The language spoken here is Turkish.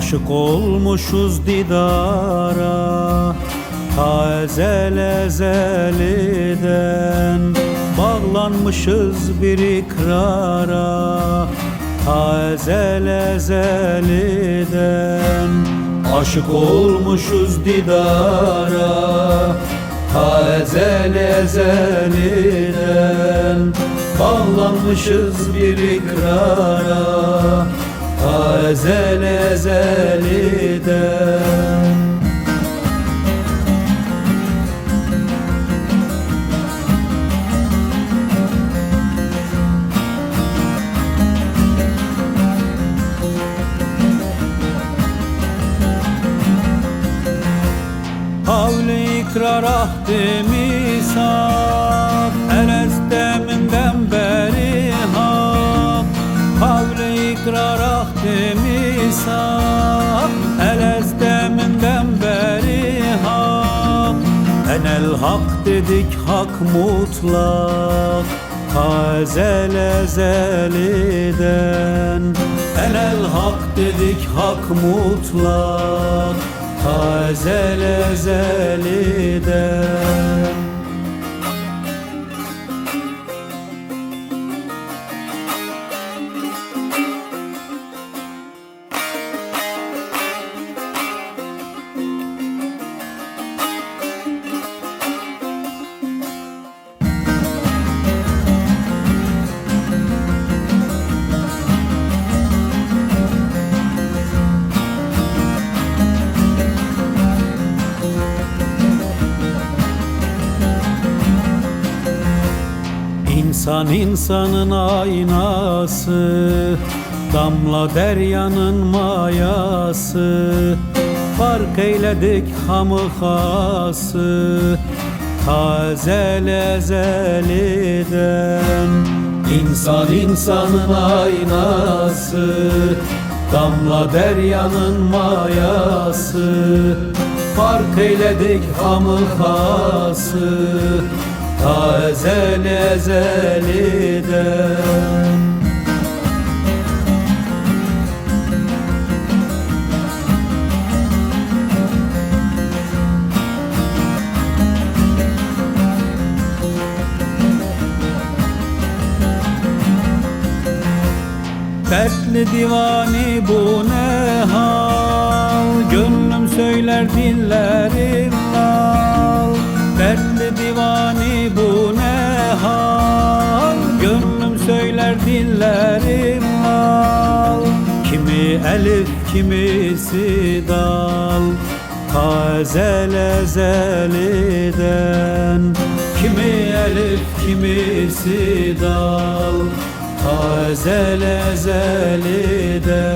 Aşık olmuşuz didara Ta ezel ezeliden Bağlanmışız bir ikrara Ta ezel ezeliden Aşık olmuşuz didara Ta ezel ezeliden Bağlanmışız bir ikrara Ta ezel ezeliden ikrar ahdi misak Elez deminden Enel hak dedik hak mutlak. Ta ezel ezeliden Enel hak dedik hak mutlak. Ta ezel ezeliden İnsan insanın aynası Damla deryanın mayası. Fark eyledik hamı hası Tazel ezeliden İnsan insanın aynası Damla deryanın mayası. Fark eyledik hamı hası Ta ezel ezeliden. Dertli divani bu ne hal? Gönlüm söyler dillerim lal dillerim lal Kimi elif kimisi dal. Ta ezel ezeliden Kimi elif kimisi dal. Ta ezel ezeliden